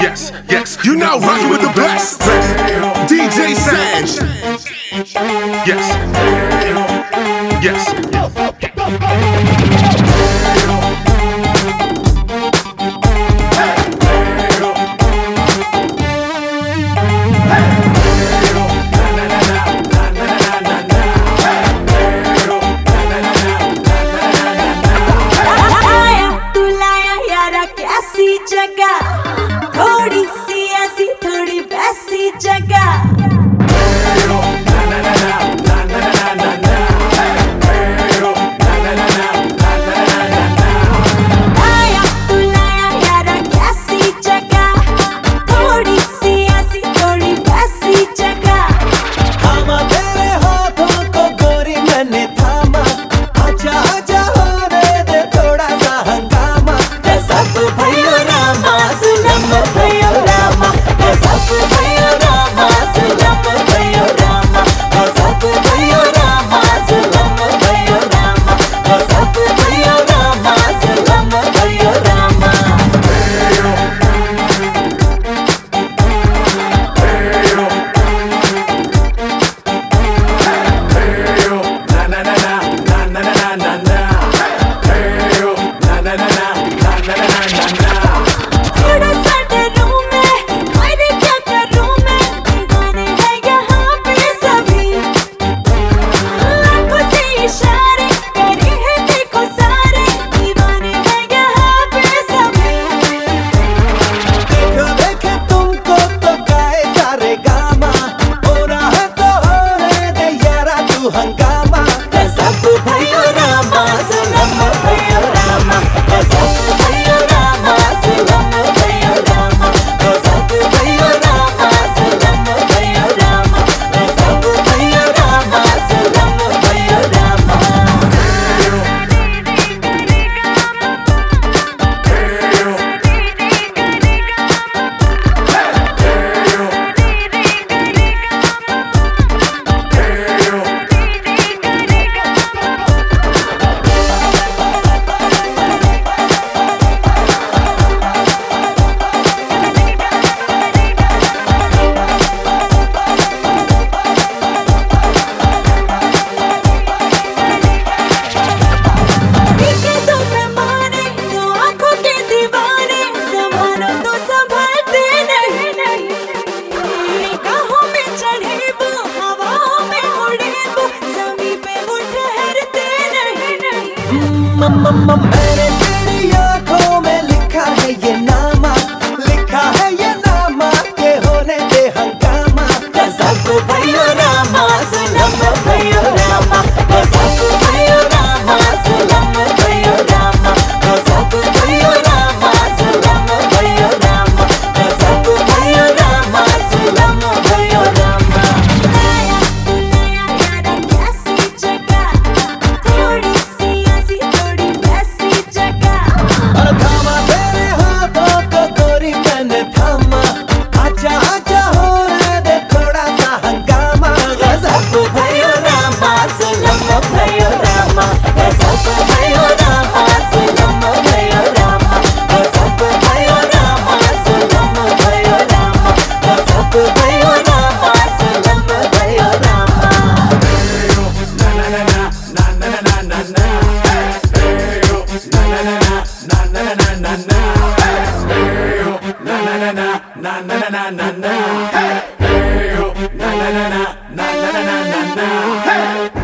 Yes, yes. You now rocking with the best. DJ Sand. Yes. Yes. Check. Check it. Mama, mama, mama, na na na na na. Hey, hey, oh, na na na na na na na na na. Hey.